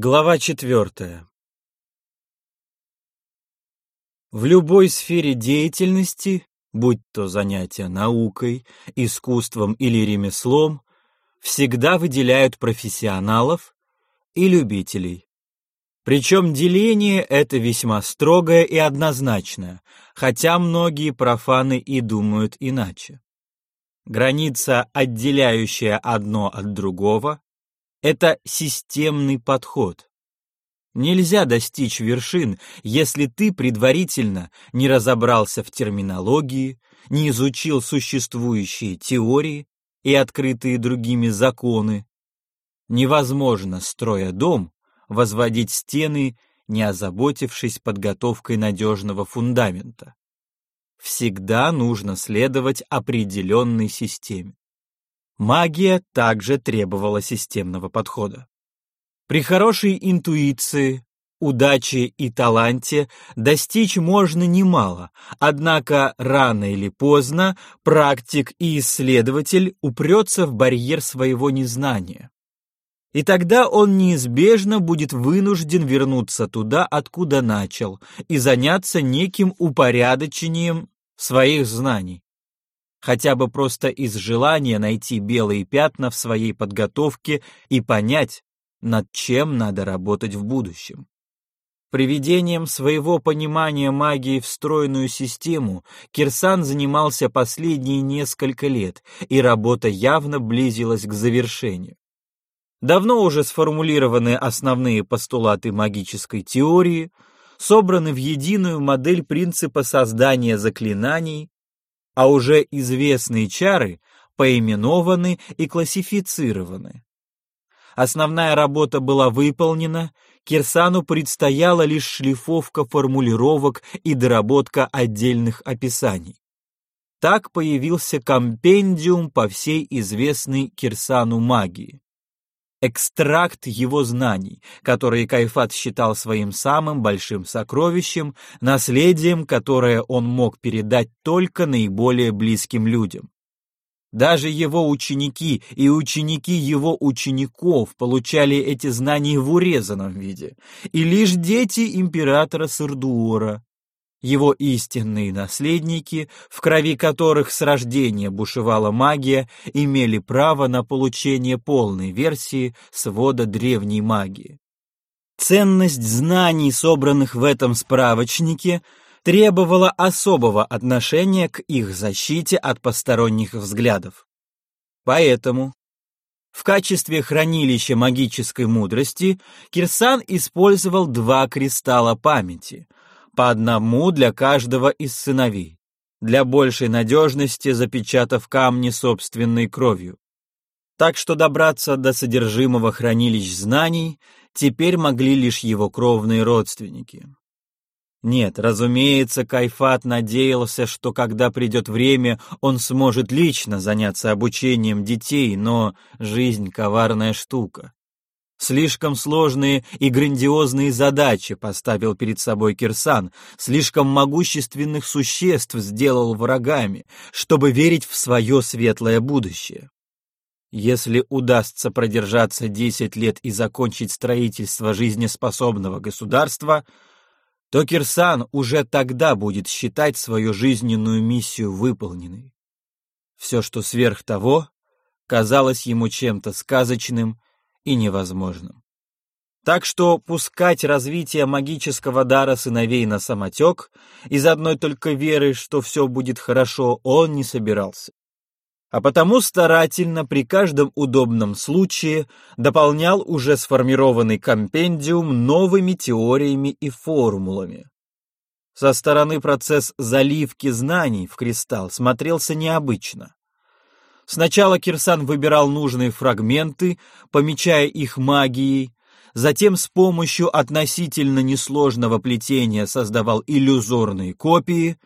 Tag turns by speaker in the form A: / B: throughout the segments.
A: Глава четвертая. В любой сфере деятельности, будь то занятия наукой, искусством или ремеслом, всегда выделяют профессионалов и любителей. Причем деление это весьма строгое и однозначное, хотя многие профаны и думают иначе. Граница, отделяющая одно от другого, это системный подход. Нельзя достичь вершин, если ты предварительно не разобрался в терминологии, не изучил существующие теории и открытые другими законы. Невозможно, строя дом, возводить стены, не озаботившись подготовкой надежного фундамента. Всегда нужно следовать определенной системе. Магия также требовала системного подхода. При хорошей интуиции, удаче и таланте достичь можно немало, однако рано или поздно практик и исследователь упрется в барьер своего незнания. И тогда он неизбежно будет вынужден вернуться туда, откуда начал, и заняться неким упорядочением своих знаний хотя бы просто из желания найти белые пятна в своей подготовке и понять, над чем надо работать в будущем. Приведением своего понимания магии в стройную систему Кирсан занимался последние несколько лет, и работа явно близилась к завершению. Давно уже сформулированы основные постулаты магической теории, собраны в единую модель принципа создания заклинаний, а уже известные чары поименованы и классифицированы. Основная работа была выполнена, Кирсану предстояла лишь шлифовка формулировок и доработка отдельных описаний. Так появился компендиум по всей известной Кирсану магии экстракт его знаний, которые Кайфат считал своим самым большим сокровищем, наследием, которое он мог передать только наиболее близким людям. Даже его ученики и ученики его учеников получали эти знания в урезанном виде, и лишь дети императора Сырдуора его истинные наследники, в крови которых с рождения бушевала магия, имели право на получение полной версии свода древней магии. Ценность знаний, собранных в этом справочнике, требовала особого отношения к их защите от посторонних взглядов. Поэтому в качестве хранилища магической мудрости Кирсан использовал два кристалла памяти — по одному для каждого из сыновей, для большей надежности запечатав камни собственной кровью. Так что добраться до содержимого хранилищ знаний теперь могли лишь его кровные родственники. Нет, разумеется, Кайфат надеялся, что когда придет время, он сможет лично заняться обучением детей, но жизнь — коварная штука. Слишком сложные и грандиозные задачи поставил перед собой Кирсан, слишком могущественных существ сделал врагами, чтобы верить в свое светлое будущее. Если удастся продержаться десять лет и закончить строительство жизнеспособного государства, то Кирсан уже тогда будет считать свою жизненную миссию выполненной. Все, что сверх того, казалось ему чем-то сказочным и невозможным. Так что пускать развитие магического дара сыновей на самотек из одной только веры, что все будет хорошо, он не собирался. А потому старательно при каждом удобном случае дополнял уже сформированный компендиум новыми теориями и формулами. Со стороны процесс заливки знаний в кристалл смотрелся необычно. Сначала Кирсан выбирал нужные фрагменты, помечая их магией, затем с помощью относительно несложного плетения создавал иллюзорные копии,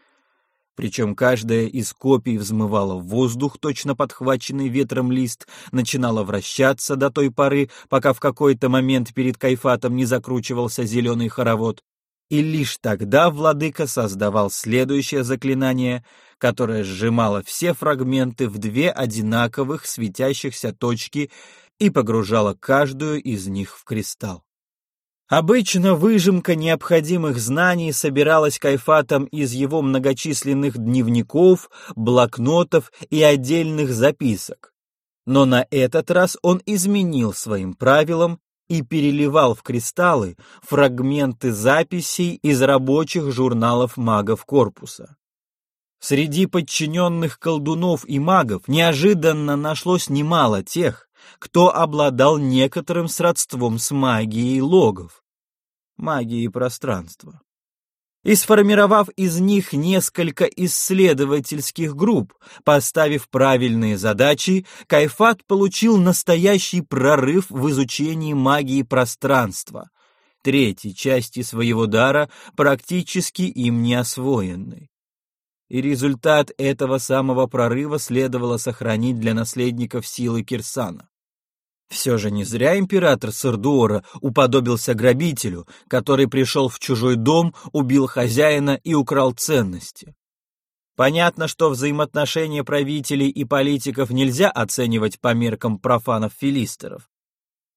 A: причем каждая из копий взмывала в воздух, точно подхваченный ветром лист, начинала вращаться до той поры, пока в какой-то момент перед Кайфатом не закручивался зеленый хоровод. И лишь тогда владыка создавал следующее заклинание, которое сжимало все фрагменты в две одинаковых светящихся точки и погружало каждую из них в кристалл. Обычно выжимка необходимых знаний собиралась кайфатом из его многочисленных дневников, блокнотов и отдельных записок. Но на этот раз он изменил своим правилам и переливал в кристаллы фрагменты записей из рабочих журналов магов корпуса. Среди подчиненных колдунов и магов неожиданно нашлось немало тех, кто обладал некоторым сродством с магией логов, магией пространства. И сформировав из них несколько исследовательских групп, поставив правильные задачи, Кайфат получил настоящий прорыв в изучении магии пространства, третьей части своего дара, практически им не освоенной. И результат этого самого прорыва следовало сохранить для наследников силы Кирсана. Все же не зря император Сардуора уподобился грабителю, который пришел в чужой дом, убил хозяина и украл ценности. Понятно, что взаимоотношения правителей и политиков нельзя оценивать по меркам профанов-филистеров.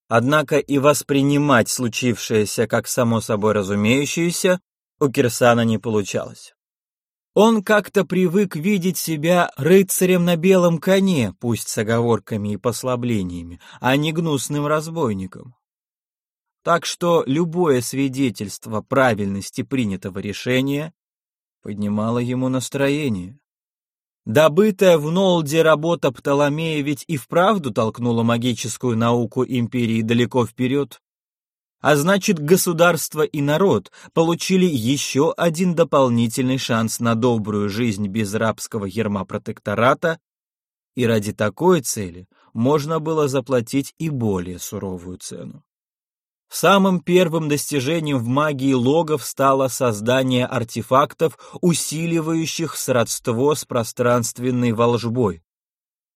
A: Однако и воспринимать случившееся как само собой разумеющееся у Кирсана не получалось. Он как-то привык видеть себя рыцарем на белом коне, пусть с оговорками и послаблениями, а не гнусным разбойником. Так что любое свидетельство правильности принятого решения поднимало ему настроение. Добытая в Нолде работа Птоломея ведь и вправду толкнула магическую науку империи далеко вперед. А значит, государство и народ получили еще один дополнительный шанс на добрую жизнь без рабского ерма протектората, и ради такой цели можно было заплатить и более суровую цену. Самым первым достижением в магии логов стало создание артефактов, усиливающих сродство с пространственной волжбой.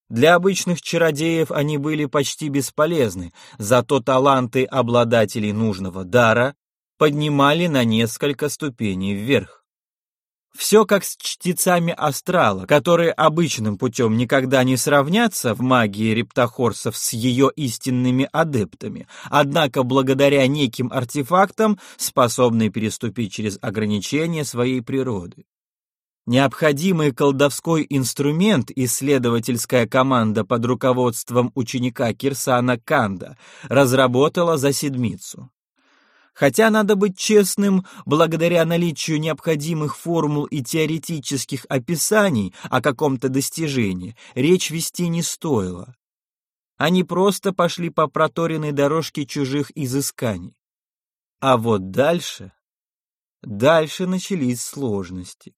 A: Для обычных чародеев они были почти бесполезны, зато таланты обладателей нужного дара поднимали на несколько ступеней вверх. Все как с чтецами астрала, которые обычным путем никогда не сравнятся в магии рептохорсов с ее истинными адептами, однако благодаря неким артефактам способны переступить через ограничения своей природы. Необходимый колдовской инструмент исследовательская команда под руководством ученика Кирсана Канда разработала за седмицу. Хотя, надо быть честным, благодаря наличию необходимых формул и теоретических описаний о каком-то достижении, речь вести не стоило. Они просто пошли по проторенной дорожке чужих изысканий. А вот дальше... Дальше начались сложности.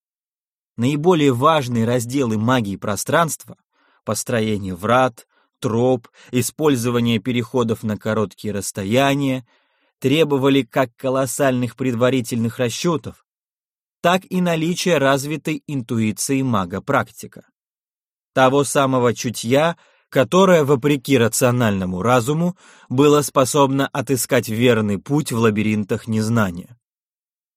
A: Наиболее важные разделы магии пространства — построение врат, троп, использование переходов на короткие расстояния — требовали как колоссальных предварительных расчетов, так и наличия развитой интуиции мага-практика. Того самого чутья, которое, вопреки рациональному разуму, было способно отыскать верный путь в лабиринтах незнания.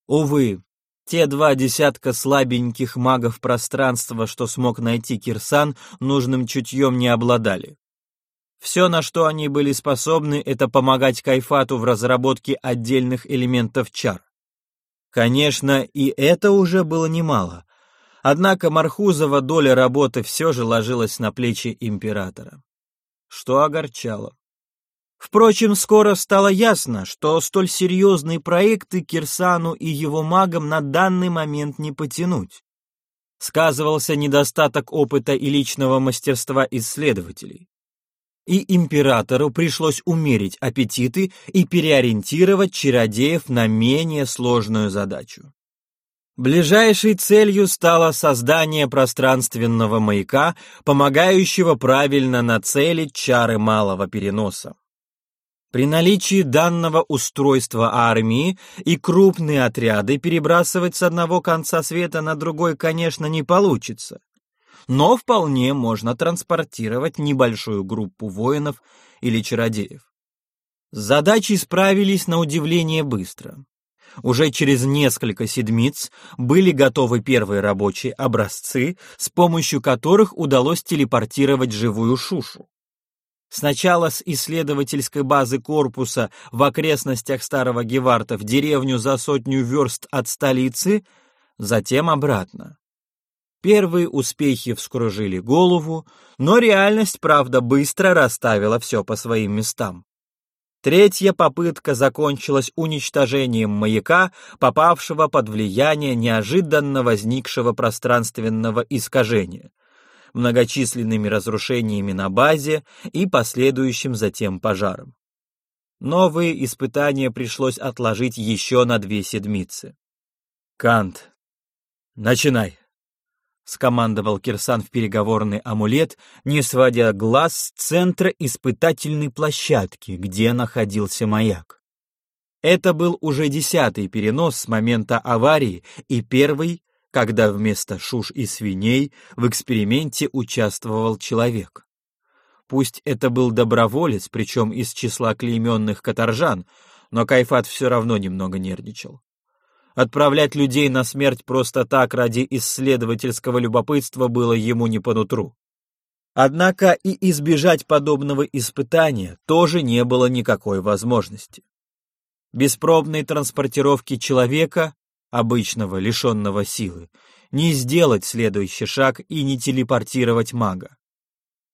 A: Увы, те два десятка слабеньких магов пространства, что смог найти Кирсан, нужным чутьем не обладали. Все, на что они были способны, это помогать Кайфату в разработке отдельных элементов чар. Конечно, и это уже было немало. Однако Мархузова доля работы все же ложилась на плечи императора. Что огорчало. Впрочем, скоро стало ясно, что столь серьезные проекты Кирсану и его магам на данный момент не потянуть. Сказывался недостаток опыта и личного мастерства исследователей. И императору пришлось умерить аппетиты и переориентировать чародеев на менее сложную задачу. Ближайшей целью стало создание пространственного маяка, помогающего правильно нацелить чары малого переноса. При наличии данного устройства армии и крупные отряды перебрасывать с одного конца света на другой, конечно, не получится. Но вполне можно транспортировать небольшую группу воинов или чародеев. С задачей справились на удивление быстро. Уже через несколько седмиц были готовы первые рабочие образцы, с помощью которых удалось телепортировать живую шушу. Сначала с исследовательской базы корпуса в окрестностях Старого Геварта в деревню за сотню верст от столицы, затем обратно. Первые успехи вскружили голову, но реальность, правда, быстро расставила все по своим местам. Третья попытка закончилась уничтожением маяка, попавшего под влияние неожиданно возникшего пространственного искажения, многочисленными разрушениями на базе и последующим затем пожаром. Новые испытания пришлось отложить еще на две седмицы. «Кант, начинай!» — скомандовал Кирсан в переговорный амулет, не сводя глаз с центра испытательной площадки, где находился маяк. Это был уже десятый перенос с момента аварии и первый, когда вместо шуш и свиней в эксперименте участвовал человек. Пусть это был доброволец, причем из числа клейменных каторжан, но Кайфат все равно немного нервничал. Отправлять людей на смерть просто так ради исследовательского любопытства было ему не по нутру. Однако и избежать подобного испытания тоже не было никакой возможности. Без транспортировки человека, обычного лишенного силы, не сделать следующий шаг и не телепортировать мага.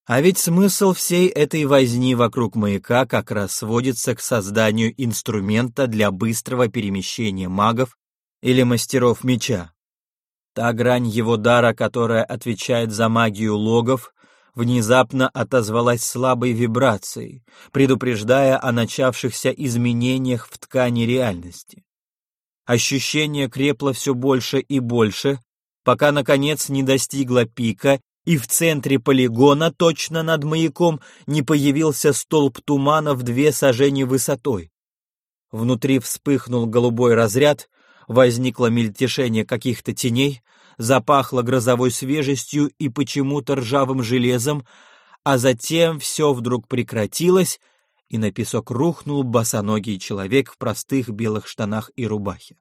A: А ведь смысл всей этой возни вокруг маяка как раз сводится к созданию инструмента для быстрого перемещения магов или мастеров меча. Та грань его дара, которая отвечает за магию логов, внезапно отозвалась слабой вибрацией, предупреждая о начавшихся изменениях в ткани реальности. Ощущение крепло все больше и больше, пока, наконец, не достигло пика, и в центре полигона, точно над маяком, не появился столб тумана в две сажени высотой. Внутри вспыхнул голубой разряд, возникло мельтешение каких-то теней, запахло грозовой свежестью и почему-то ржавым железом, а затем все вдруг прекратилось, и на песок рухнул босоногий человек в простых белых штанах и рубахе.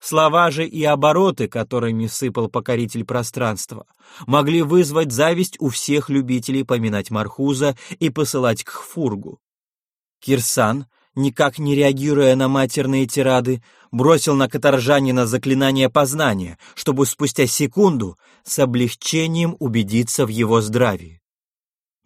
A: Слова же и обороты, которыми сыпал покоритель пространства, могли вызвать зависть у всех любителей поминать Мархуза и посылать к Хфургу. Кирсан, никак не реагируя на матерные тирады, бросил на каторжанина заклинание познания, чтобы спустя секунду с облегчением убедиться в его здравии.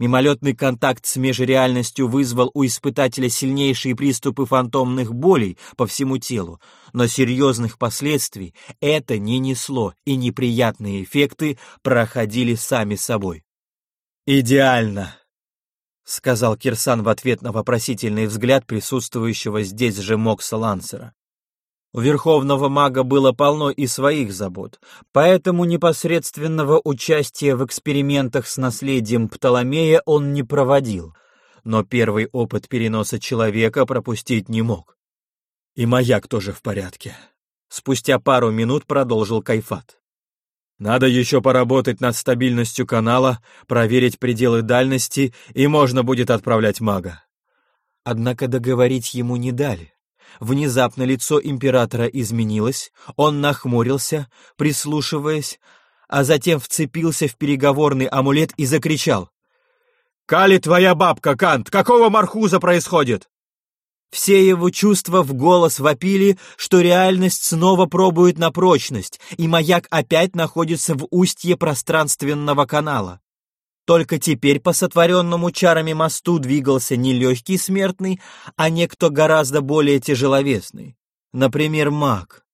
A: Мимолетный контакт с межреальностью вызвал у испытателя сильнейшие приступы фантомных болей по всему телу, но серьезных последствий это не несло, и неприятные эффекты проходили сами собой. «Идеально!» — сказал Кирсан в ответ на вопросительный взгляд присутствующего здесь же Мокса Лансера. У верховного мага было полно и своих забот, поэтому непосредственного участия в экспериментах с наследием Птоломея он не проводил, но первый опыт переноса человека пропустить не мог. И маяк тоже в порядке. Спустя пару минут продолжил Кайфат. Надо еще поработать над стабильностью канала, проверить пределы дальности, и можно будет отправлять мага. Однако договорить ему не дали. Внезапно лицо императора изменилось, он нахмурился, прислушиваясь, а затем вцепился в переговорный амулет и закричал. «Кали твоя бабка, Кант! Какого мархуза происходит?» Все его чувства в голос вопили, что реальность снова пробует на прочность, и маяк опять находится в устье пространственного канала. Только теперь по сотворенному чарами мосту двигался не легкий смертный, а некто гораздо более тяжеловесный. Например, маг.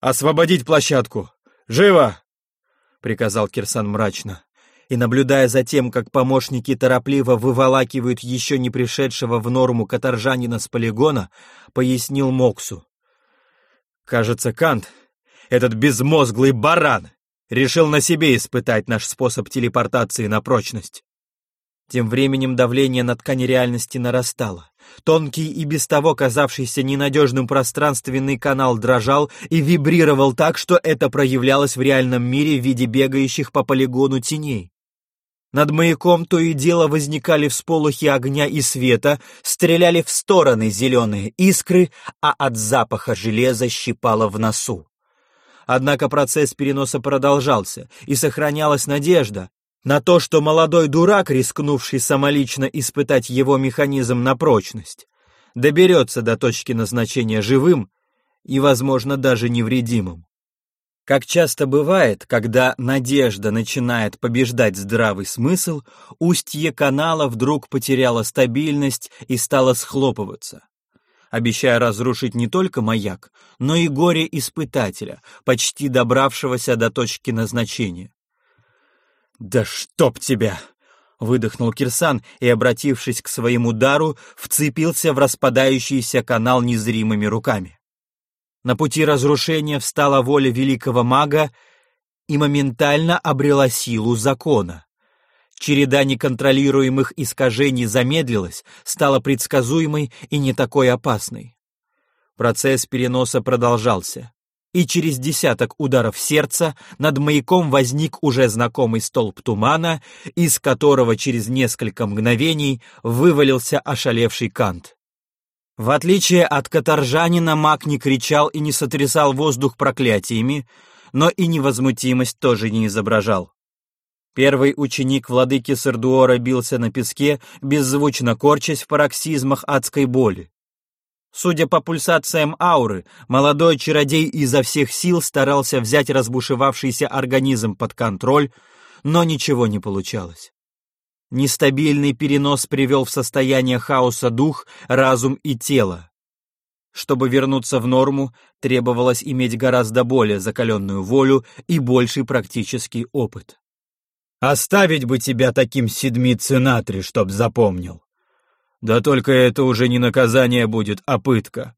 A: «Освободить площадку! Живо!» — приказал Кирсан мрачно и, наблюдая за тем, как помощники торопливо выволакивают еще не пришедшего в норму каторжанина с полигона, пояснил Моксу. «Кажется, Кант, этот безмозглый баран, решил на себе испытать наш способ телепортации на прочность». Тем временем давление на ткани реальности нарастало. Тонкий и без того казавшийся ненадежным пространственный канал дрожал и вибрировал так, что это проявлялось в реальном мире в виде бегающих по полигону теней. Над маяком то и дело возникали всполохи огня и света, стреляли в стороны зеленые искры, а от запаха железа щипало в носу. Однако процесс переноса продолжался, и сохранялась надежда, на то, что молодой дурак, рискнувший самолично испытать его механизм на прочность, доберется до точки назначения живым и, возможно, даже невредимым. Как часто бывает, когда надежда начинает побеждать здравый смысл, устье канала вдруг потеряло стабильность и стало схлопываться, обещая разрушить не только маяк, но и горе испытателя, почти добравшегося до точки назначения. «Да чтоб тебя!» — выдохнул Кирсан и, обратившись к своему дару, вцепился в распадающийся канал незримыми руками. На пути разрушения встала воля великого мага и моментально обрела силу закона. Череда неконтролируемых искажений замедлилась, стала предсказуемой и не такой опасной. Процесс переноса продолжался, и через десяток ударов сердца над маяком возник уже знакомый столб тумана, из которого через несколько мгновений вывалился ошалевший Кант. В отличие от каторжанина, маг не кричал и не сотрясал воздух проклятиями, но и невозмутимость тоже не изображал. Первый ученик владыки Сардуора бился на песке, беззвучно корчась в пароксизмах адской боли. Судя по пульсациям ауры, молодой чародей изо всех сил старался взять разбушевавшийся организм под контроль, но ничего не получалось. Нестабильный перенос привел в состояние хаоса дух, разум и тело. Чтобы вернуться в норму, требовалось иметь гораздо более закаленную волю и больший практический опыт. «Оставить бы тебя таким седмицы натри, чтоб запомнил. Да только это уже не наказание будет, а пытка.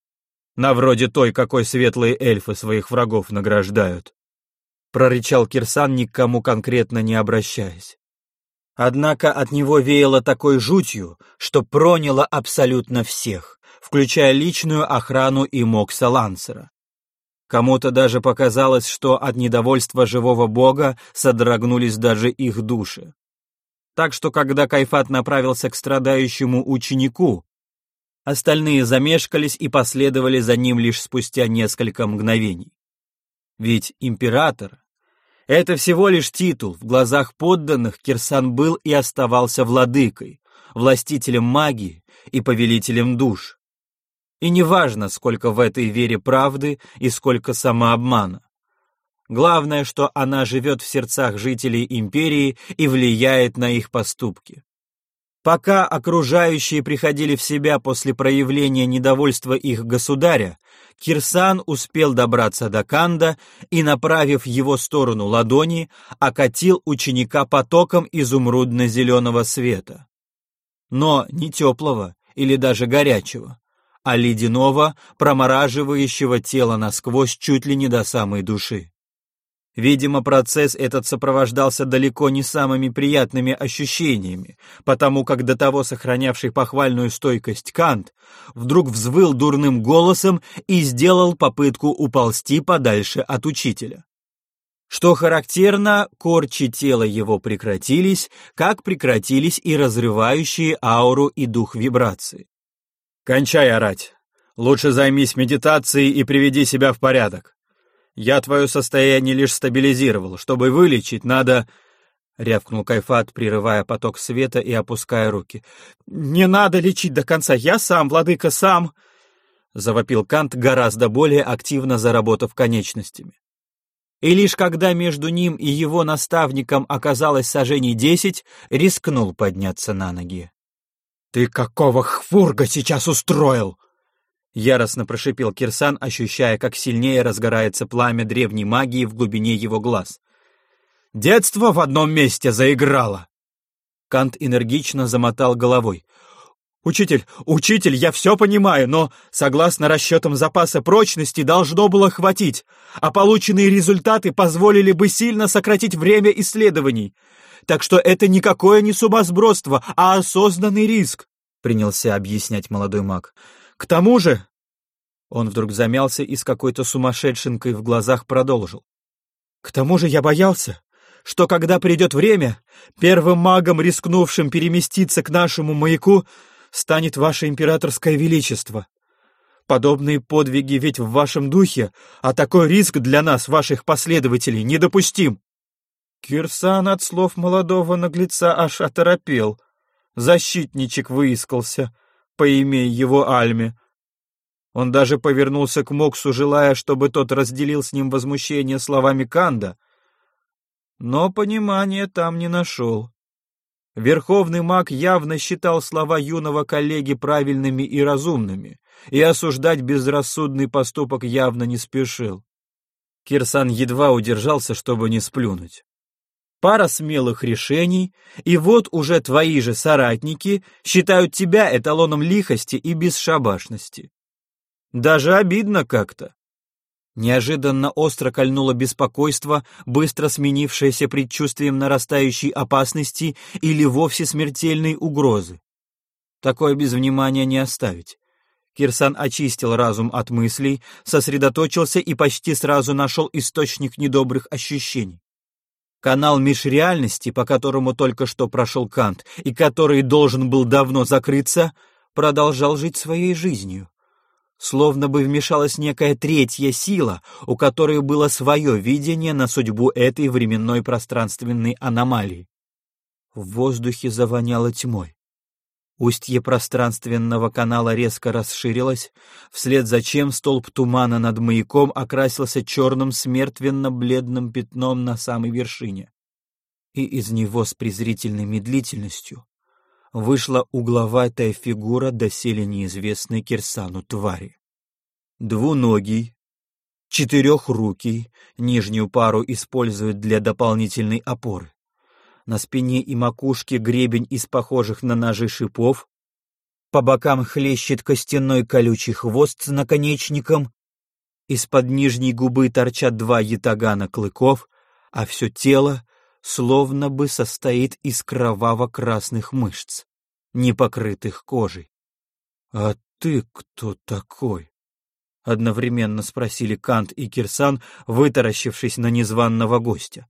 A: На вроде той, какой светлые эльфы своих врагов награждают», — прорычал Кирсан, никому конкретно не обращаясь. Однако от него веяло такой жутью, что проняло абсолютно всех, включая личную охрану и Мокса Лансера. Кому-то даже показалось, что от недовольства живого бога содрогнулись даже их души. Так что, когда Кайфат направился к страдающему ученику, остальные замешкались и последовали за ним лишь спустя несколько мгновений. Ведь император это всего лишь титул. В глазах подданных Кирсан был и оставался владыкой, властителем магии и повелителем душ. И неважно, сколько в этой вере правды и сколько самообмана. Главное, что она живет в сердцах жителей империи и влияет на их поступки. Пока окружающие приходили в себя после проявления недовольства их государя, Кирсан успел добраться до Канда и, направив его сторону ладони, окатил ученика потоком изумрудно-зеленого света. Но не теплого или даже горячего, а ледяного, промораживающего тело насквозь чуть ли не до самой души. Видимо, процесс этот сопровождался далеко не самыми приятными ощущениями, потому как до того сохранявший похвальную стойкость Кант вдруг взвыл дурным голосом и сделал попытку уползти подальше от учителя. Что характерно, корчи тела его прекратились, как прекратились и разрывающие ауру и дух вибрации. «Кончай орать. Лучше займись медитацией и приведи себя в порядок», я твое состояние лишь стабилизировал. Чтобы вылечить, надо...» — рявкнул Кайфат, прерывая поток света и опуская руки. «Не надо лечить до конца, я сам, владыка, сам!» — завопил Кант, гораздо более активно заработав конечностями. И лишь когда между ним и его наставником оказалось сажений десять, рискнул подняться на ноги. «Ты какого хфурга сейчас устроил?» Яростно прошипел Кирсан, ощущая, как сильнее разгорается пламя древней магии в глубине его глаз. «Детство в одном месте заиграло!» Кант энергично замотал головой. «Учитель, учитель, я все понимаю, но, согласно расчетам запаса прочности, должно было хватить, а полученные результаты позволили бы сильно сократить время исследований. Так что это никакое не сумасбродство, а осознанный риск», — принялся объяснять молодой маг. К тому же...» Он вдруг замялся и с какой-то сумасшедшенкой в глазах продолжил. «К тому же я боялся, что когда придет время, первым магом, рискнувшим переместиться к нашему маяку, станет ваше императорское величество. Подобные подвиги ведь в вашем духе, а такой риск для нас, ваших последователей, недопустим. Кирсан от слов молодого наглеца аж оторопел. Защитничек выискался, поимей его Альме. Он даже повернулся к Моксу, желая, чтобы тот разделил с ним возмущение словами Канда, но понимания там не нашел. Верховный маг явно считал слова юного коллеги правильными и разумными, и осуждать безрассудный поступок явно не спешил. Кирсан едва удержался, чтобы не сплюнуть. Пара смелых решений, и вот уже твои же соратники считают тебя эталоном лихости и бесшабашности. Даже обидно как-то. Неожиданно остро кольнуло беспокойство, быстро сменившееся предчувствием нарастающей опасности или вовсе смертельной угрозы. Такое без внимания не оставить. Кирсан очистил разум от мыслей, сосредоточился и почти сразу нашел источник недобрых ощущений. Канал межреальности, по которому только что прошел Кант и который должен был давно закрыться, продолжал жить своей жизнью. Словно бы вмешалась некая третья сила, у которой было свое видение на судьбу этой временной пространственной аномалии. В воздухе завоняло тьмой. Устье пространственного канала резко расширилось, вслед за чем столб тумана над маяком окрасился черным смертвенно-бледным пятном на самой вершине. И из него с презрительной медлительностью вышла угловатая фигура доселе неизвестной Кирсану твари. Двуногий, четырехрукий, нижнюю пару используют для дополнительной опоры. На спине и макушке гребень из похожих на ножи шипов, по бокам хлещет костяной колючий хвост с наконечником, из-под нижней губы торчат два ятагана клыков, а все тело словно бы состоит из кроваво-красных мышц, не покрытых кожей. «А ты кто такой?» — одновременно спросили Кант и Кирсан, вытаращившись на незваного гостя.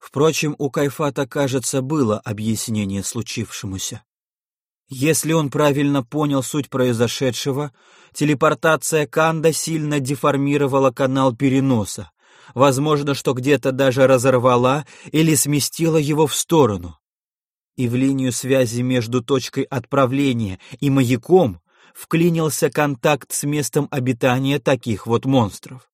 A: Впрочем, у Кайфата, кажется, было объяснение случившемуся. Если он правильно понял суть произошедшего, телепортация Канда сильно деформировала канал переноса, возможно, что где-то даже разорвала или сместила его в сторону. И в линию связи между точкой отправления и маяком вклинился контакт с местом обитания таких вот монстров.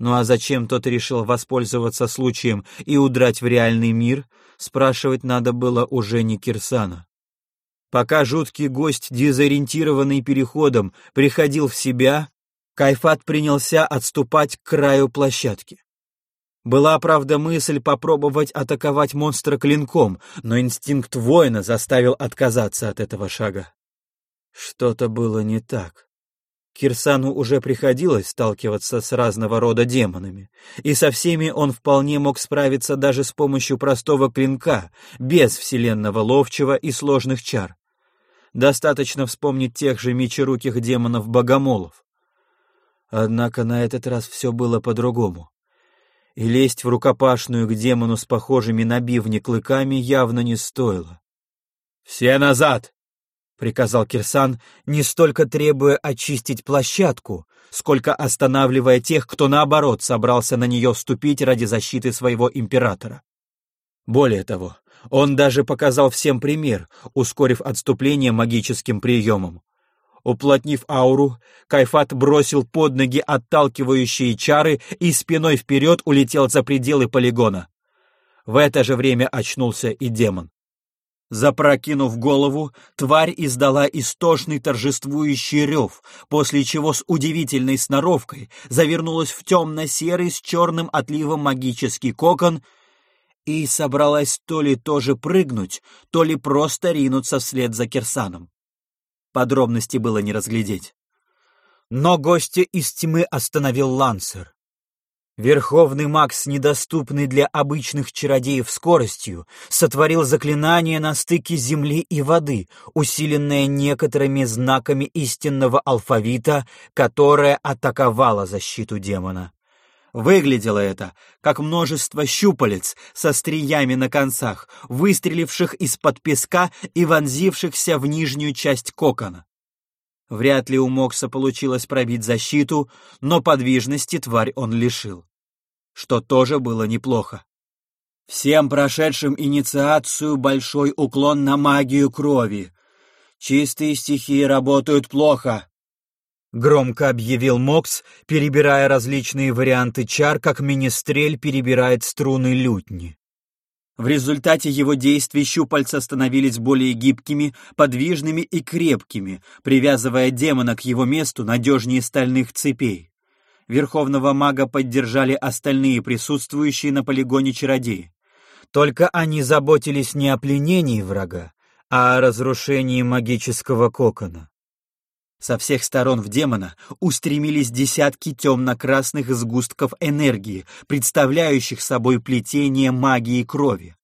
A: Ну а зачем тот решил воспользоваться случаем и удрать в реальный мир, спрашивать надо было уже не Кирсана. Пока жуткий гость, дезориентированный переходом, приходил в себя, Кайфат принялся отступать к краю площадки. Была, правда, мысль попробовать атаковать монстра клинком, но инстинкт воина заставил отказаться от этого шага. Что-то было не так. Кирсану уже приходилось сталкиваться с разного рода демонами, и со всеми он вполне мог справиться даже с помощью простого клинка, без вселенного ловчего и сложных чар. Достаточно вспомнить тех же мечеруких демонов-богомолов. Однако на этот раз все было по-другому. И лезть в рукопашную к демону с похожими на бивни клыками явно не стоило. «Все назад!» — приказал Кирсан, не столько требуя очистить площадку, сколько останавливая тех, кто, наоборот, собрался на нее вступить ради защиты своего императора. Более того, он даже показал всем пример, ускорив отступление магическим приемом. Уплотнив ауру, Кайфат бросил под ноги отталкивающие чары и спиной вперед улетел за пределы полигона. В это же время очнулся и демон. Запрокинув голову, тварь издала истошный торжествующий рев, после чего с удивительной сноровкой завернулась в темно-серый с черным отливом магический кокон — и собралась то ли тоже прыгнуть, то ли просто ринуться вслед за Кирсаном. Подробности было не разглядеть. Но гостя из тьмы остановил Лансер. Верховный маг с недоступной для обычных чародеев скоростью сотворил заклинание на стыке земли и воды, усиленное некоторыми знаками истинного алфавита, которое атаковало защиту демона. Выглядело это, как множество щупалец со стриями на концах, выстреливших из-под песка и вонзившихся в нижнюю часть кокона. Вряд ли у Мокса получилось пробить защиту, но подвижности тварь он лишил. Что тоже было неплохо. Всем прошедшим инициацию большой уклон на магию крови. Чистые стихии работают плохо. Громко объявил Мокс, перебирая различные варианты чар, как министрель перебирает струны лютни. В результате его действий щупальца становились более гибкими, подвижными и крепкими, привязывая демона к его месту надежнее стальных цепей. Верховного мага поддержали остальные присутствующие на полигоне чародеи. Только они заботились не о пленении врага, а о разрушении магического кокона. Со всех сторон в демона устремились десятки темно-красных сгустков энергии, представляющих собой плетение магии крови.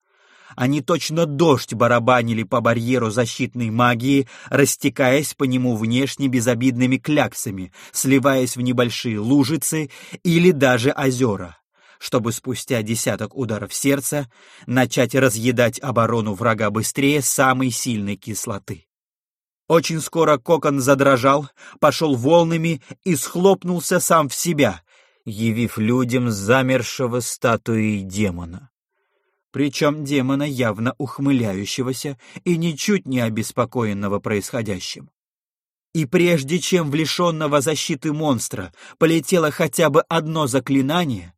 A: Они точно дождь барабанили по барьеру защитной магии, растекаясь по нему внешне безобидными кляксами, сливаясь в небольшие лужицы или даже озера, чтобы спустя десяток ударов сердца начать разъедать оборону врага быстрее самой сильной кислоты. Очень скоро кокон задрожал, пошел волнами и схлопнулся сам в себя, явив людям замершего статуи демона. Причем демона явно ухмыляющегося и ничуть не обеспокоенного происходящим. И прежде чем в лишенного защиты монстра полетело хотя бы одно заклинание,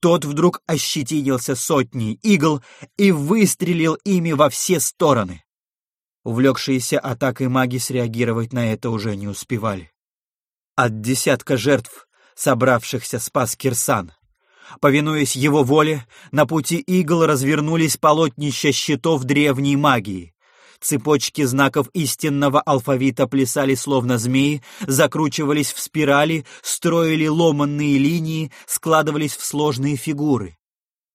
A: тот вдруг ощетинился сотней игл и выстрелил ими во все стороны. Увлекшиеся атакой маги среагировать на это уже не успевали. От десятка жертв, собравшихся спас Кирсан. Повинуясь его воле, на пути игл развернулись полотнища щитов древней магии. Цепочки знаков истинного алфавита плясали словно змеи, закручивались в спирали, строили ломанные линии, складывались в сложные фигуры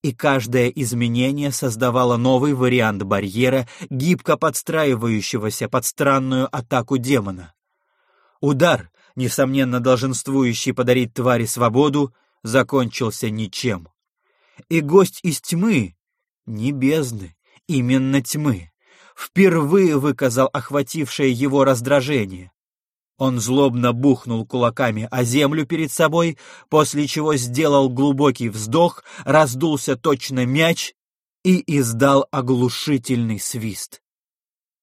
A: и каждое изменение создавало новый вариант барьера, гибко подстраивающегося под странную атаку демона. Удар, несомненно долженствующий подарить твари свободу, закончился ничем. И гость из тьмы, не бездны, именно тьмы, впервые выказал охватившее его раздражение. Он злобно бухнул кулаками о землю перед собой, после чего сделал глубокий вздох, раздулся точно мяч и издал оглушительный свист.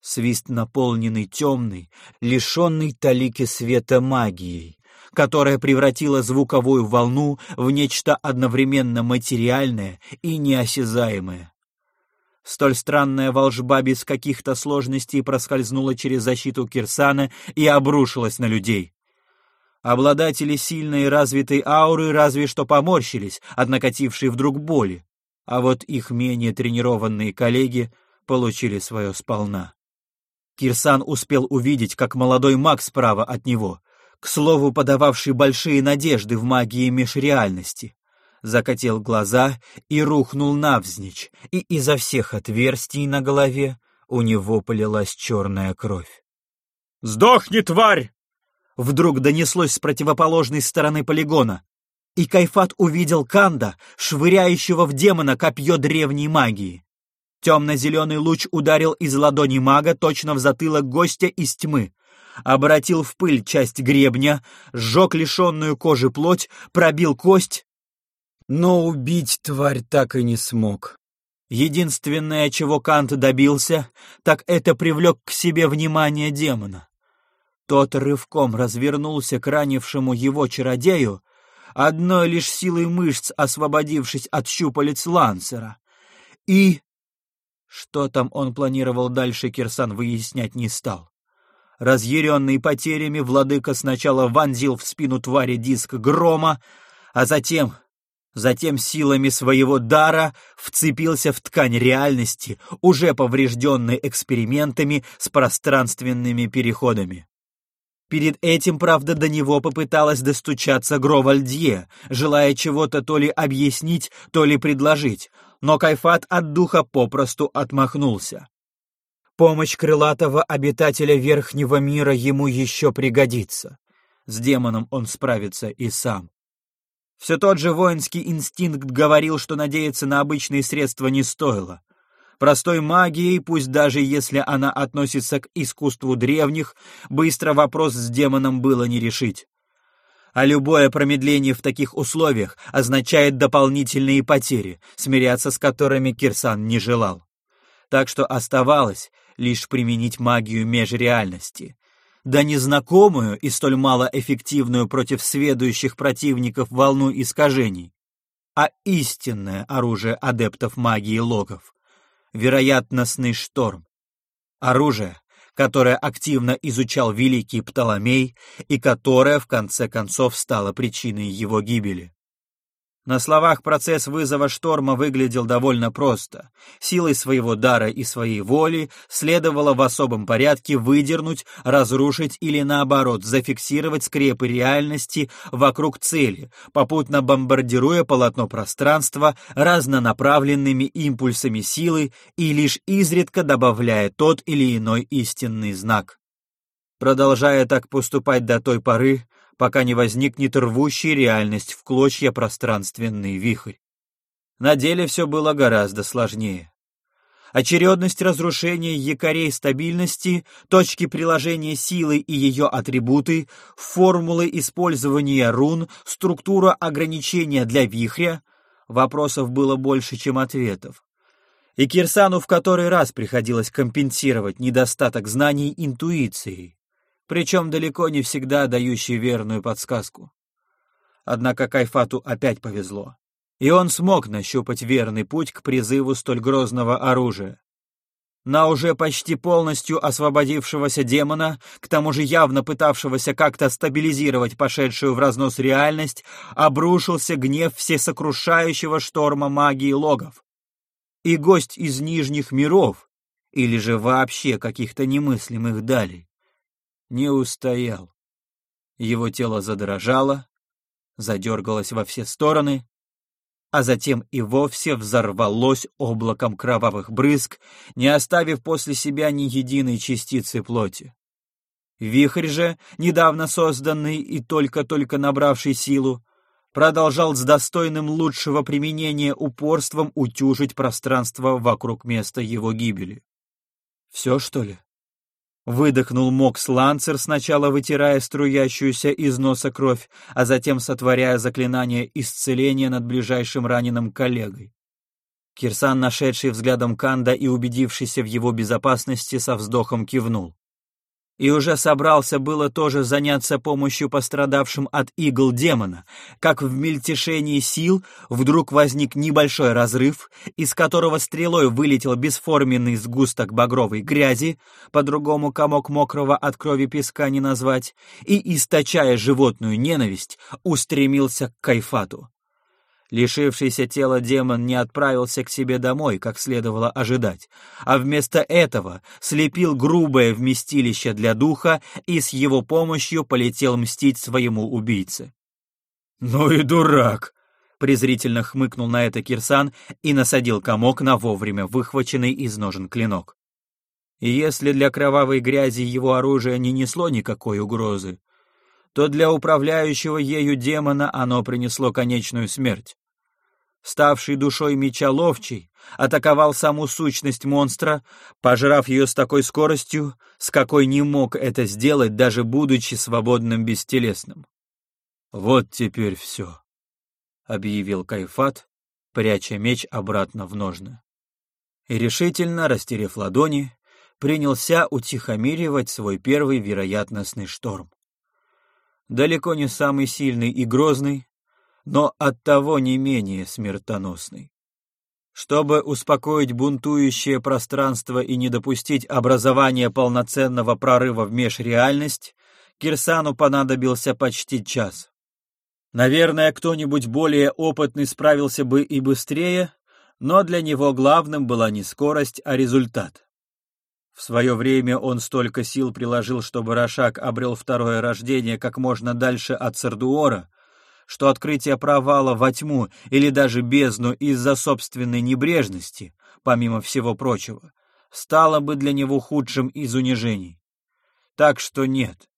A: Свист, наполненный темной, лишенной талики света магией, которая превратила звуковую волну в нечто одновременно материальное и неосязаемое. Столь странная волжба без каких-то сложностей проскользнула через защиту Кирсана и обрушилась на людей. Обладатели сильной и развитой ауры разве что поморщились от накатившей вдруг боли, а вот их менее тренированные коллеги получили свое сполна. Кирсан успел увидеть, как молодой маг справа от него, к слову, подававший большие надежды в магии межреальности, закатил глаза и рухнул навзничь, и изо всех отверстий на голове у него полилась черная кровь. «Сдохни, тварь!» Вдруг донеслось с противоположной стороны полигона, и Кайфат увидел Канда, швыряющего в демона копье древней магии. Темно-зеленый луч ударил из ладони мага точно в затылок гостя из тьмы, обратил в пыль часть гребня, сжег лишенную кожи плоть, пробил кость но убить тварь так и не смог. Единственное, чего Кант добился, так это привлек к себе внимание демона. Тот рывком развернулся к ранившему его чародею, одной лишь силой мышц освободившись от щупалец лансера. И... Что там он планировал дальше, Кирсан выяснять не стал. Разъяренный потерями, владыка сначала вонзил в спину твари диск грома, а затем затем силами своего дара вцепился в ткань реальности, уже поврежденной экспериментами с пространственными переходами. Перед этим, правда, до него попыталась достучаться Гровальдье, желая чего-то то ли объяснить, то ли предложить, но Кайфат от духа попросту отмахнулся. Помощь крылатого обитателя Верхнего мира ему еще пригодится. С демоном он справится и сам. Все тот же воинский инстинкт говорил, что надеяться на обычные средства не стоило. Простой магией, пусть даже если она относится к искусству древних, быстро вопрос с демоном было не решить. А любое промедление в таких условиях означает дополнительные потери, смиряться с которыми Кирсан не желал. Так что оставалось лишь применить магию межреальности, да незнакомую и столь малоэффективную против сведущих противников волну искажений, а истинное оружие адептов магии логов — вероятностный шторм. Оружие, которое активно изучал великий Птоломей и которое, в конце концов, стало причиной его гибели. На словах процесс вызова шторма выглядел довольно просто. Силой своего дара и своей воли следовало в особом порядке выдернуть, разрушить или, наоборот, зафиксировать скрепы реальности вокруг цели, попутно бомбардируя полотно пространства разнонаправленными импульсами силы и лишь изредка добавляя тот или иной истинный знак. Продолжая так поступать до той поры, пока не возникнет рвущий реальность в клочья пространственный вихрь. На деле все было гораздо сложнее. Очередность разрушения якорей стабильности, точки приложения силы и ее атрибуты, формулы использования рун, структура ограничения для вихря — вопросов было больше, чем ответов. И Кирсану в который раз приходилось компенсировать недостаток знаний интуицией причем далеко не всегда дающий верную подсказку. Однако Кайфату опять повезло, и он смог нащупать верный путь к призыву столь грозного оружия. На уже почти полностью освободившегося демона, к тому же явно пытавшегося как-то стабилизировать пошедшую в разнос реальность, обрушился гнев всесокрушающего шторма магии логов. И гость из нижних миров, или же вообще каких-то немыслимых далей, не устоял. Его тело задрожало, задергалось во все стороны, а затем и вовсе взорвалось облаком кровавых брызг, не оставив после себя ни единой частицы плоти. Вихрь же, недавно созданный и только-только набравший силу, продолжал с достойным лучшего применения упорством утюжить пространство вокруг места его гибели. Все, что ли? Выдохнул Мокс Ланцер, сначала вытирая струящуюся из носа кровь, а затем сотворяя заклинание исцеления над ближайшим раненым коллегой. Кирсан, нашедший взглядом Канда и убедившийся в его безопасности, со вздохом кивнул и уже собрался было тоже заняться помощью пострадавшим от игл демона, как в мельтешении сил вдруг возник небольшой разрыв, из которого стрелой вылетел бесформенный сгусток багровой грязи, по-другому комок мокрого от крови песка не назвать, и, источая животную ненависть, устремился к Кайфату. Лишившийся тела демон не отправился к себе домой, как следовало ожидать, а вместо этого слепил грубое вместилище для духа и с его помощью полетел мстить своему убийце. «Ну и дурак!» — презрительно хмыкнул на это Кирсан и насадил комок на вовремя выхваченный из ножен клинок. Если для кровавой грязи его оружие не несло никакой угрозы, то для управляющего ею демона оно принесло конечную смерть. Ставший душой меча ловчий, атаковал саму сущность монстра, пожрав ее с такой скоростью, с какой не мог это сделать, даже будучи свободным бестелесным. «Вот теперь все», — объявил Кайфат, пряча меч обратно в ножны. И решительно, растерев ладони, принялся утихомиривать свой первый вероятностный шторм далеко не самый сильный и грозный, но оттого не менее смертоносный. Чтобы успокоить бунтующее пространство и не допустить образования полноценного прорыва в межреальность, Кирсану понадобился почти час. Наверное, кто-нибудь более опытный справился бы и быстрее, но для него главным была не скорость, а результат. В свое время он столько сил приложил, чтобы Рошак обрел второе рождение как можно дальше от Сардуора, что открытие провала во тьму или даже бездну из-за собственной небрежности, помимо всего прочего, стало бы для него худшим из унижений. Так что нет,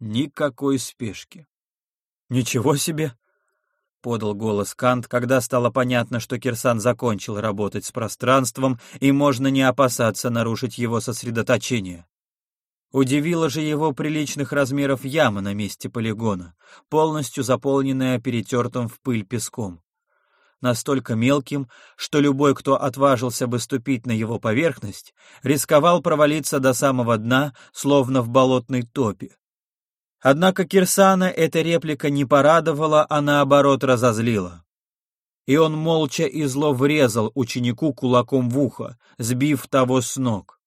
A: никакой спешки. «Ничего себе!» подал голос Кант, когда стало понятно, что Кирсан закончил работать с пространством и можно не опасаться нарушить его сосредоточение. Удивила же его приличных размеров яма на месте полигона, полностью заполненная перетертым в пыль песком. Настолько мелким, что любой, кто отважился бы ступить на его поверхность, рисковал провалиться до самого дна, словно в болотной топе. Однако Кирсана эта реплика не порадовала, а наоборот разозлила. И он молча и зло врезал ученику кулаком в ухо, сбив того с ног.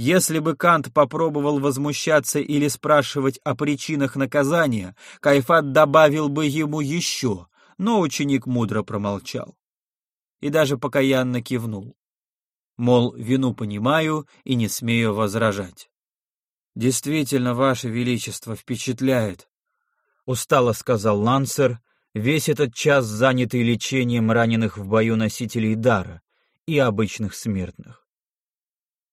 A: Если бы Кант попробовал возмущаться или спрашивать о причинах наказания, Кайфат добавил бы ему еще, но ученик мудро промолчал. И даже покаянно кивнул. Мол, вину понимаю и не смею возражать. «Действительно, Ваше Величество впечатляет», — устало сказал Лансер, весь этот час занятый лечением раненых в бою носителей дара и обычных смертных.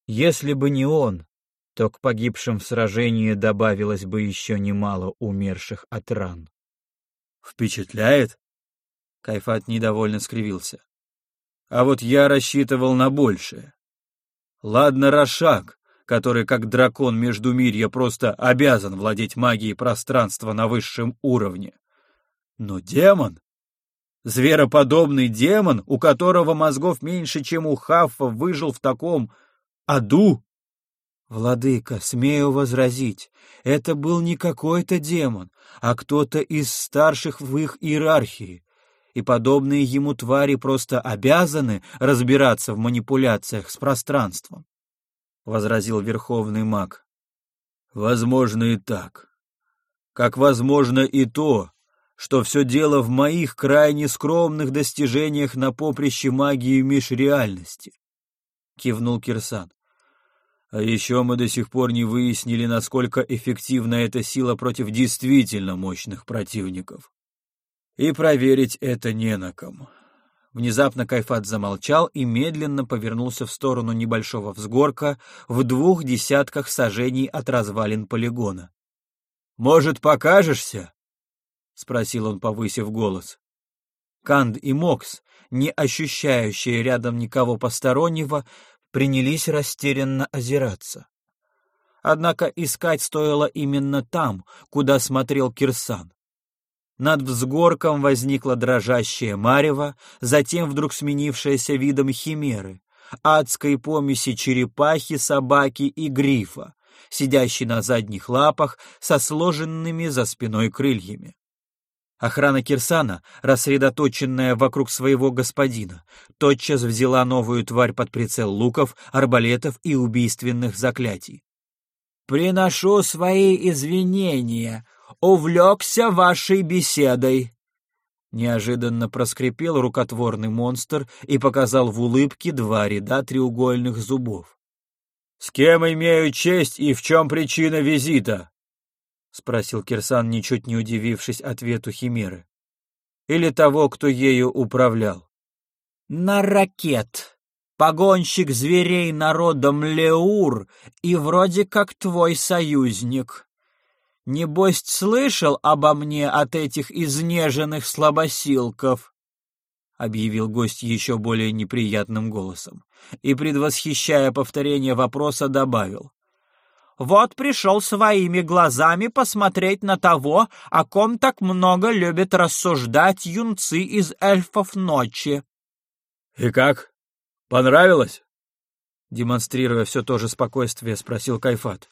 A: Если бы не он, то к погибшим в сражении добавилось бы еще немало умерших от ран. «Впечатляет?» Кайфат недовольно скривился. «А вот я рассчитывал на большее. Ладно, Рошак, который как дракон Междумирья просто обязан владеть магией пространства на высшем уровне. Но демон? Звероподобный демон, у которого мозгов меньше, чем у Хаффа, выжил в таком аду? Владыка, смею возразить, это был не какой-то демон, а кто-то из старших в их иерархии, и подобные ему твари просто обязаны разбираться в манипуляциях с пространством, — возразил верховный маг. Возможно и так. Как возможно и то, что все дело в моих крайне скромных достижениях на поприще магии межреальности, — кивнул Кирсан. А еще мы до сих пор не выяснили, насколько эффективна эта сила против действительно мощных противников. И проверить это не на ком. Внезапно Кайфат замолчал и медленно повернулся в сторону небольшого взгорка в двух десятках сажений от развалин полигона. «Может, покажешься?» — спросил он, повысив голос. Канд и Мокс, не ощущающие рядом никого постороннего, принялись растерянно озираться. Однако искать стоило именно там, куда смотрел Кирсан. Над взгорком возникла дрожащая марево, затем вдруг сменившаяся видом химеры, адской помеси черепахи, собаки и грифа, сидящей на задних лапах со сложенными за спиной крыльями. Охрана Кирсана, рассредоточенная вокруг своего господина, тотчас взяла новую тварь под прицел луков, арбалетов и убийственных заклятий. «Приношу свои извинения, увлекся вашей беседой!» Неожиданно проскрипел рукотворный монстр и показал в улыбке два ряда треугольных зубов. «С кем имею честь и в чем причина визита?» — спросил Кирсан, ничуть не удивившись ответу Химеры. «Или того, кто ею управлял?» «На ракет. Погонщик зверей народом Леур и вроде как твой союзник. Небось, слышал обо мне от этих изнеженных слабосилков?» — объявил гость еще более неприятным голосом и, предвосхищая повторение вопроса, добавил. Вот пришел своими глазами посмотреть на того, о ком так много любят рассуждать юнцы из эльфов ночи. — И как? Понравилось? Демонстрируя все то же спокойствие, спросил Кайфат.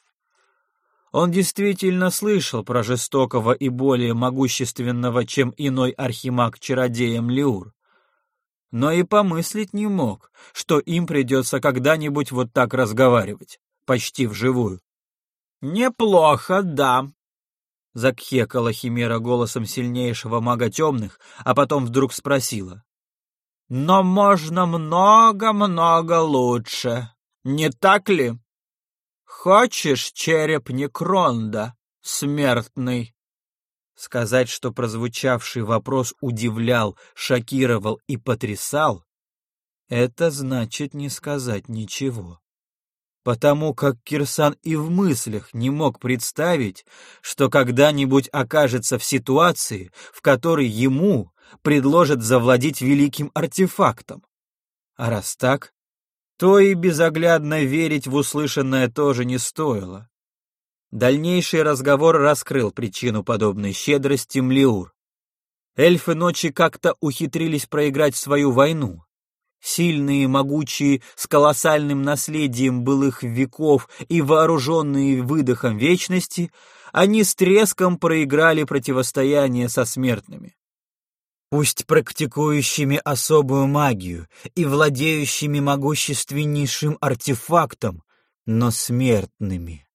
A: Он действительно слышал про жестокого и более могущественного, чем иной архимаг-чародеем Леур. Но и помыслить не мог, что им придется когда-нибудь вот так разговаривать, почти вживую. «Неплохо, да», — закхекала Химера голосом сильнейшего мага темных, а потом вдруг спросила. «Но можно много-много лучше, не так ли? Хочешь череп Некронда, смертный?» Сказать, что прозвучавший вопрос удивлял, шокировал и потрясал, это значит не сказать ничего потому как Кирсан и в мыслях не мог представить, что когда-нибудь окажется в ситуации, в которой ему предложат завладеть великим артефактом. А раз так, то и безоглядно верить в услышанное тоже не стоило. Дальнейший разговор раскрыл причину подобной щедрости Млиур. Эльфы ночи как-то ухитрились проиграть свою войну. Сильные, могучие, с колоссальным наследием былых веков и вооруженные выдохом вечности, они с треском проиграли противостояние со смертными. Пусть практикующими особую магию и владеющими могущественнейшим артефактом, но смертными.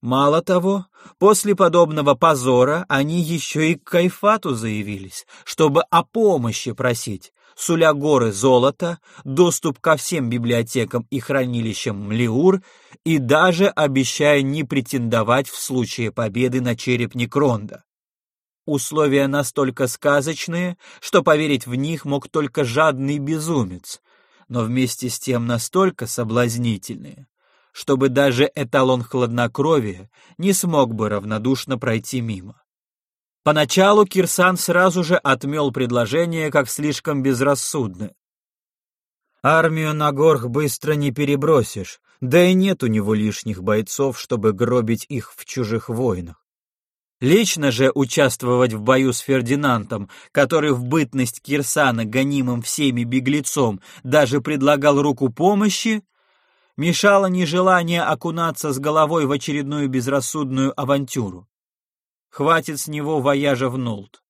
A: Мало того, после подобного позора они еще и к Кайфату заявились, чтобы о помощи просить, суля горы золота, доступ ко всем библиотекам и хранилищам Млиур и даже обещая не претендовать в случае победы на череп Некронда. Условия настолько сказочные, что поверить в них мог только жадный безумец, но вместе с тем настолько соблазнительные, чтобы даже эталон хладнокровия не смог бы равнодушно пройти мимо. Поначалу Кирсан сразу же отмел предложение как слишком безрассудное. Армию на горх быстро не перебросишь, да и нет у него лишних бойцов, чтобы гробить их в чужих войнах. Лично же участвовать в бою с Фердинандом, который в бытность Кирсана, гонимым всеми беглецом, даже предлагал руку помощи, мешало нежелание окунаться с головой в очередную безрассудную авантюру. Хватит с него вояжа в Нолд.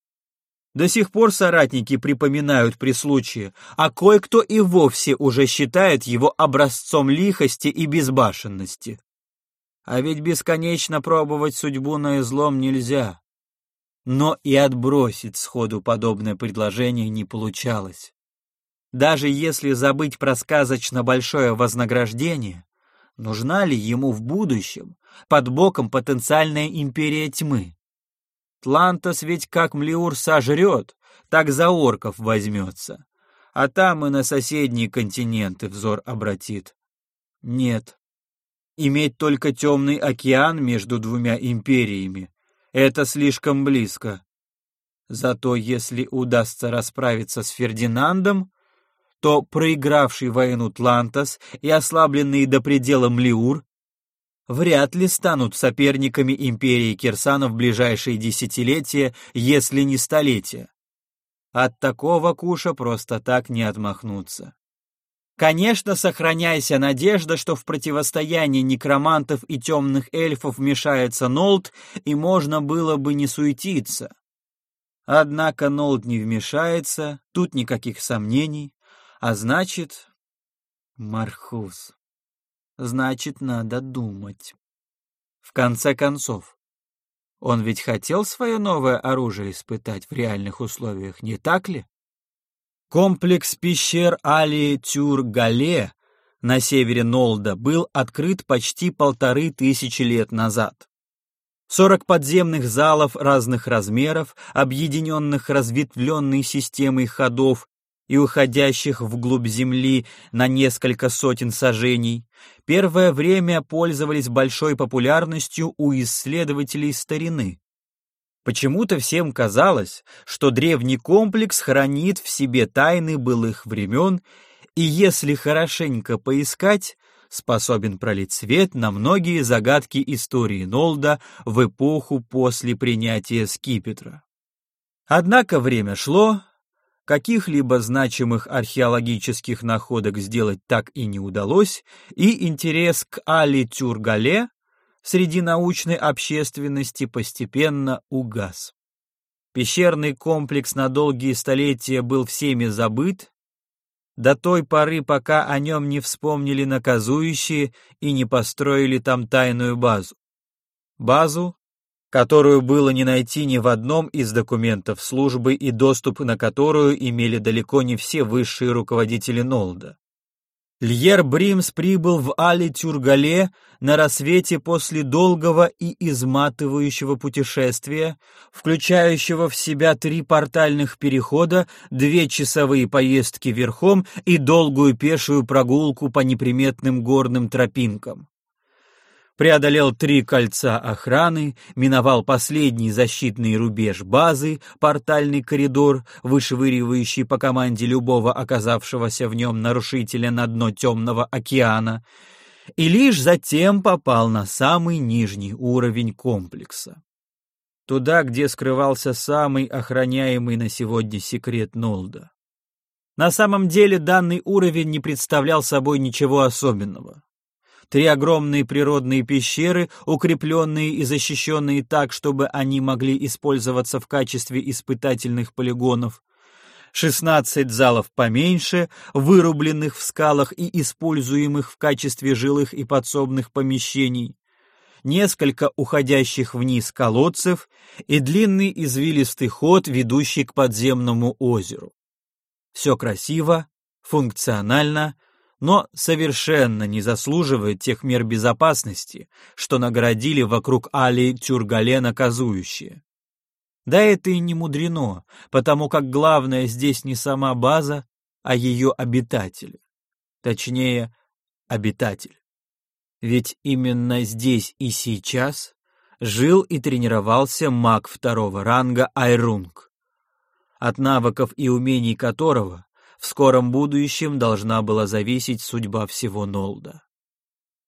A: До сих пор соратники припоминают при случае, а кое-кто и вовсе уже считает его образцом лихости и безбашенности. А ведь бесконечно пробовать судьбу на излом нельзя. Но и отбросить сходу подобное предложение не получалось. Даже если забыть про сказочно большое вознаграждение, нужна ли ему в будущем под боком потенциальная империя тьмы? Тлантос ведь как Млиур сожрет, так за орков возьмется, а там и на соседние континенты взор обратит. Нет, иметь только темный океан между двумя империями — это слишком близко. Зато если удастся расправиться с Фердинандом, то проигравший войну Тлантос и ослабленный до предела Млиур вряд ли станут соперниками империи Кирсана в ближайшие десятилетия, если не столетия. От такого куша просто так не отмахнуться. Конечно, сохраняйся надежда, что в противостоянии некромантов и темных эльфов вмешается Нолд, и можно было бы не суетиться. Однако Нолд не вмешается, тут никаких сомнений, а значит... Мархус. Значит, надо думать. В конце концов, он ведь хотел свое новое оружие испытать в реальных условиях, не так ли? Комплекс пещер Али-Тюр-Гале на севере Нолда был открыт почти полторы тысячи лет назад. Сорок подземных залов разных размеров, объединенных разветвленной системой ходов и уходящих вглубь земли на несколько сотен сажений, первое время пользовались большой популярностью у исследователей старины. Почему-то всем казалось, что древний комплекс хранит в себе тайны былых времен, и если хорошенько поискать, способен пролить свет на многие загадки истории Нолда в эпоху после принятия скипетра. Однако время шло, Каких-либо значимых археологических находок сделать так и не удалось, и интерес к Али Тюргале среди научной общественности постепенно угас. Пещерный комплекс на долгие столетия был всеми забыт, до той поры, пока о нем не вспомнили наказующие и не построили там тайную базу. Базу, которую было не найти ни в одном из документов службы и доступ на которую имели далеко не все высшие руководители Нолда. Льер Бримс прибыл в Али-Тюргале на рассвете после долгого и изматывающего путешествия, включающего в себя три портальных перехода, две часовые поездки верхом и долгую пешую прогулку по неприметным горным тропинкам преодолел три кольца охраны, миновал последний защитный рубеж базы, портальный коридор, вышвыривающий по команде любого оказавшегося в нем нарушителя на дно темного океана, и лишь затем попал на самый нижний уровень комплекса. Туда, где скрывался самый охраняемый на сегодня секрет Нолда. На самом деле данный уровень не представлял собой ничего особенного. Три огромные природные пещеры, укрепленные и защищенные так, чтобы они могли использоваться в качестве испытательных полигонов, 16 залов поменьше, вырубленных в скалах и используемых в качестве жилых и подсобных помещений, несколько уходящих вниз колодцев и длинный извилистый ход, ведущий к подземному озеру. Все красиво, функционально, но совершенно не заслуживает тех мер безопасности, что наградили вокруг Али Тюргале наказующие. Да это и не мудрено, потому как главное здесь не сама база, а ее обитатели. Точнее, обитатель. Ведь именно здесь и сейчас жил и тренировался маг второго ранга Айрунг, от навыков и умений которого в скором будущем должна была зависеть судьба всего Нолда.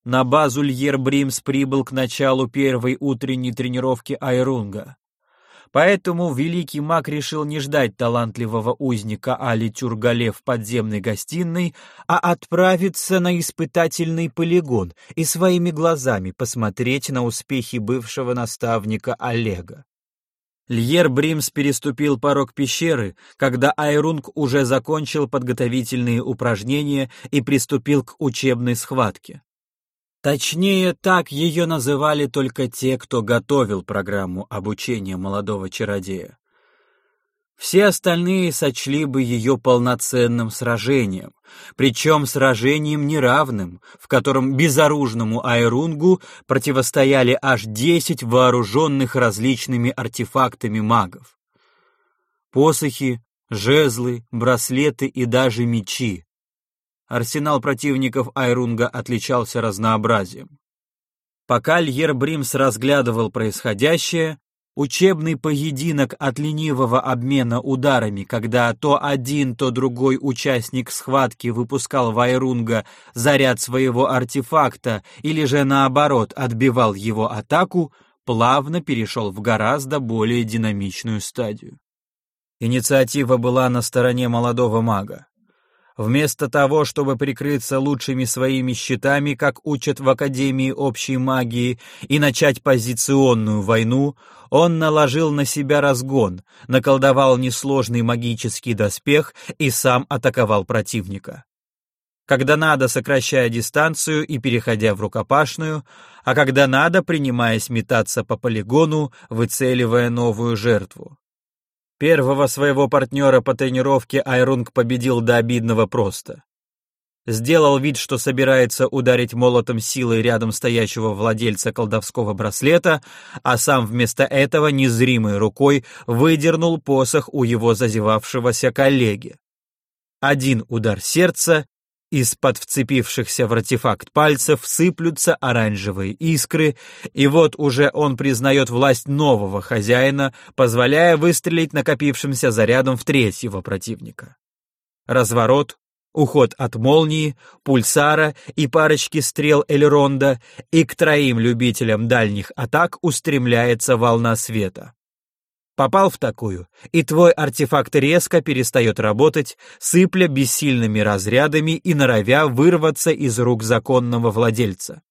A: На базу Льер Бримс прибыл к началу первой утренней тренировки Айрунга. Поэтому великий маг решил не ждать талантливого узника Али Тюргале в подземной гостиной, а отправиться на испытательный полигон и своими глазами посмотреть на успехи бывшего наставника Олега. Льер Бримс переступил порог пещеры, когда Айрунг уже закончил подготовительные упражнения и приступил к учебной схватке. Точнее, так ее называли только те, кто готовил программу обучения молодого чародея. Все остальные сочли бы ее полноценным сражением, причем сражением неравным, в котором безоружному Айрунгу противостояли аж десять вооруженных различными артефактами магов. Посохи, жезлы, браслеты и даже мечи. Арсенал противников Айрунга отличался разнообразием. Пока Льер Бримс разглядывал происходящее, Учебный поединок от ленивого обмена ударами, когда то один, то другой участник схватки выпускал в Айрунга заряд своего артефакта или же наоборот отбивал его атаку, плавно перешел в гораздо более динамичную стадию. Инициатива была на стороне молодого мага. Вместо того, чтобы прикрыться лучшими своими щитами, как учат в Академии общей магии, и начать позиционную войну, он наложил на себя разгон, наколдовал несложный магический доспех и сам атаковал противника. Когда надо, сокращая дистанцию и переходя в рукопашную, а когда надо, принимаясь метаться по полигону, выцеливая новую жертву. Первого своего партнера по тренировке Айрунг победил до обидного просто. Сделал вид, что собирается ударить молотом силой рядом стоящего владельца колдовского браслета, а сам вместо этого незримой рукой выдернул посох у его зазевавшегося коллеги. Один удар сердца, из-под вцепившихся в артефакт пальцев сыплются оранжевые искры, и вот уже он признает власть нового хозяина, позволяя выстрелить накопившимся зарядом в третьего противника. Разворот, уход от молнии, пульсара и парочки стрел Эльронда, и к троим любителям дальних атак устремляется волна света. Попал в такую, и твой артефакт резко перестает работать, сыпля бессильными разрядами и норовя вырваться из рук законного владельца.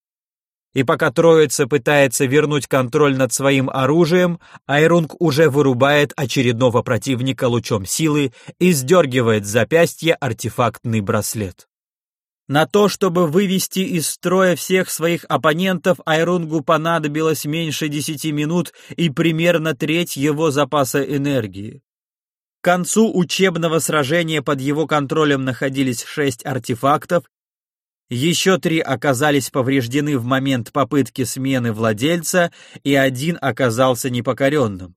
A: И пока троица пытается вернуть контроль над своим оружием, Айрунг уже вырубает очередного противника лучом силы и сдергивает с запястья артефактный браслет. На то, чтобы вывести из строя всех своих оппонентов, Айрунгу понадобилось меньше десяти минут и примерно треть его запаса энергии. К концу учебного сражения под его контролем находились шесть артефактов, еще три оказались повреждены в момент попытки смены владельца, и один оказался непокоренным.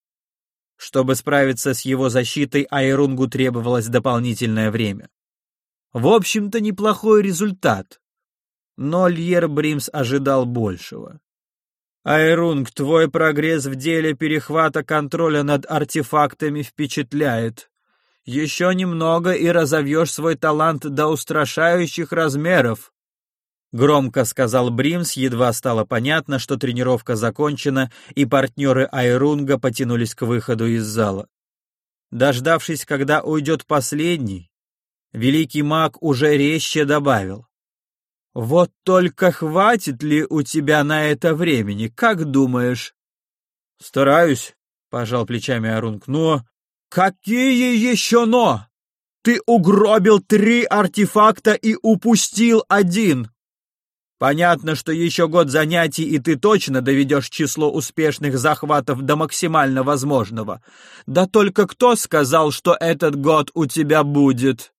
A: Чтобы справиться с его защитой, Айрунгу требовалось дополнительное время. В общем-то, неплохой результат. Но Льер Бримс ожидал большего. «Айрунг, твой прогресс в деле перехвата контроля над артефактами впечатляет. Еще немного и разовьешь свой талант до устрашающих размеров». Громко сказал Бримс, едва стало понятно, что тренировка закончена, и партнеры Айрунга потянулись к выходу из зала. Дождавшись, когда уйдет последний, великий маг уже резче добавил. «Вот только хватит ли у тебя на это времени, как думаешь?» «Стараюсь», — пожал плечами Арунг, — «но...» «Какие еще «но»? Ты угробил три артефакта и упустил один!» Понятно, что еще год занятий, и ты точно доведешь число успешных захватов до максимально возможного. Да только кто сказал, что этот год у тебя будет?»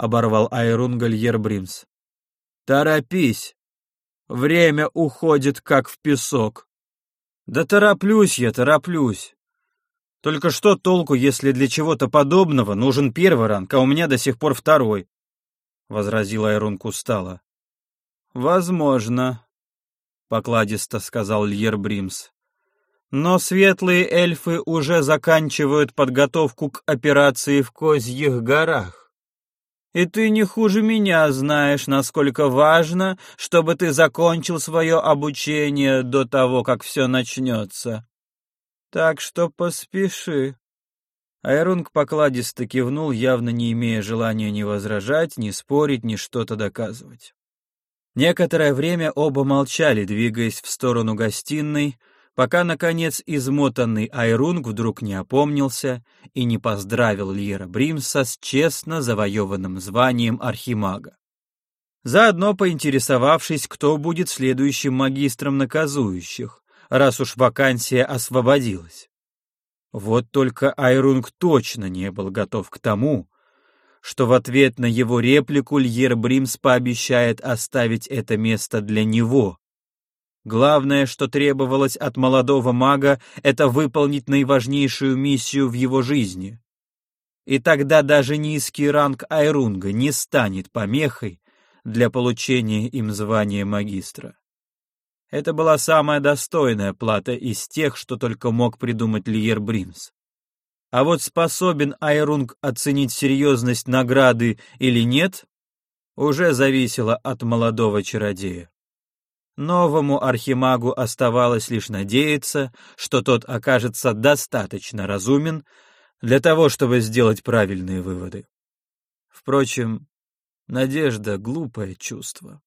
A: Оборвал Айрун Гальер Бримс. «Торопись. Время уходит, как в песок». «Да тороплюсь я, тороплюсь. Только что толку, если для чего-то подобного нужен первый ранг, а у меня до сих пор второй?» — возразил Айрун устало. «Возможно», — покладисто сказал Льер Бримс. «Но светлые эльфы уже заканчивают подготовку к операции в Козьих горах. И ты не хуже меня знаешь, насколько важно, чтобы ты закончил свое обучение до того, как все начнется. Так что поспеши». Айрунг покладисто кивнул, явно не имея желания ни возражать, ни спорить, ни что-то доказывать. Некоторое время оба молчали, двигаясь в сторону гостиной, пока, наконец, измотанный Айрунг вдруг не опомнился и не поздравил Льера Бримса с честно завоеванным званием архимага. Заодно поинтересовавшись, кто будет следующим магистром наказующих, раз уж вакансия освободилась. Вот только Айрунг точно не был готов к тому, что в ответ на его реплику Льер Бримс пообещает оставить это место для него. Главное, что требовалось от молодого мага, это выполнить наиважнейшую миссию в его жизни. И тогда даже низкий ранг Айрунга не станет помехой для получения им звания магистра. Это была самая достойная плата из тех, что только мог придумать Лиер Бримс. А вот способен Айрунг оценить серьезность награды или нет, уже зависело от молодого чародея. Новому архимагу оставалось лишь надеяться, что тот окажется достаточно разумен для того, чтобы сделать правильные выводы. Впрочем, надежда — глупое чувство.